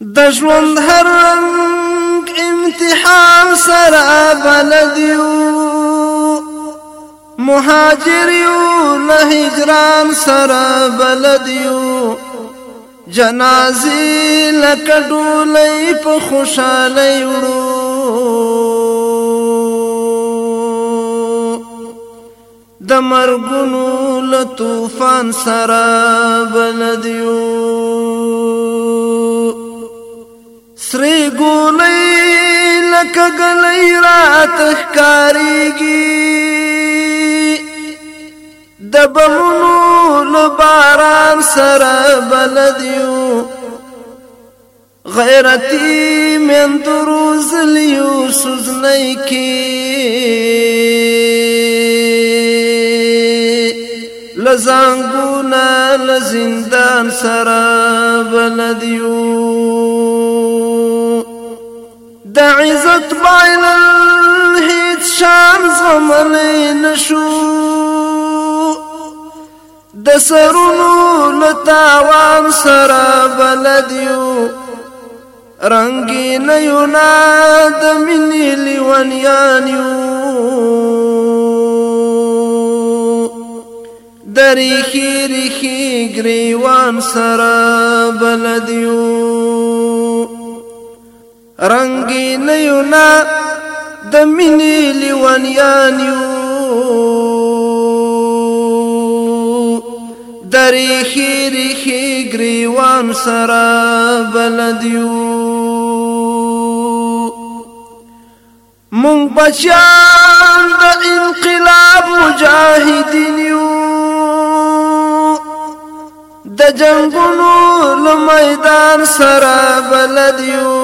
د ژوند هر رنگ امتحان سره بلدیو مهاجر یو له هجران سره بلدیو جنازي لکه ډولۍ په خوشالۍ وړو د مرګونو له طوفان سره بلدیو سری ګولې لکه ګلې رات ښکاریږي د بمونو لباران سره بلدیو غیرتی من دروز لیو سوزنی کی لزانگو مونږه له زندان سره بلد یو د عزت بایلل هیڅ شان زغملی نشو د سرونو له تاوان سره بلد یو رنګین یو نه د مینې لیونیان یو دریخی ریخی گریوان سرا بلدیو رنگی نیونا دمینی لیوانیانیو دریخی ریخی گریوان سرا بلدیو مونږ بچیان د انقلاب مجاهدین یو د جنگونو لمیدان سره بلد یو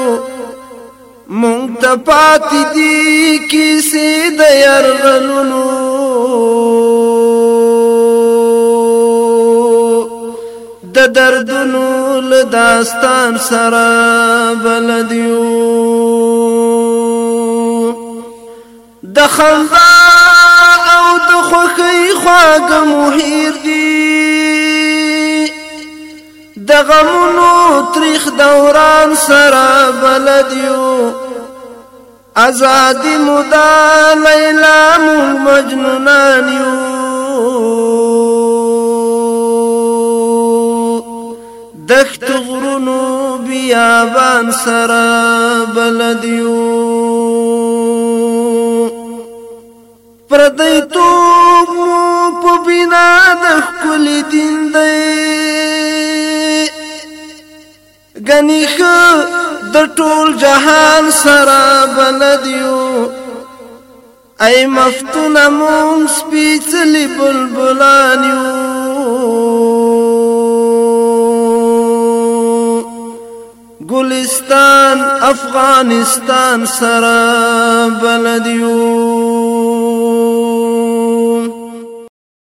مونږ ته پاتې دي کیسې د یرغلونو د دردونو له داستان سره بلد یو د خندا او د خوښۍ خواږه مهیر دي د غمونو تریخ دوران سره بلد یو ازادي مودا لیلا مون مجنونان یو دخت غرونو بیابان سره بلد یو پردیتوب مو په بنا د خپل دین غنی د ټول جهان سره بلدیو ای مفتون مون سپیڅلی بلبلانیو ګلستان افغانستان سره بلدیو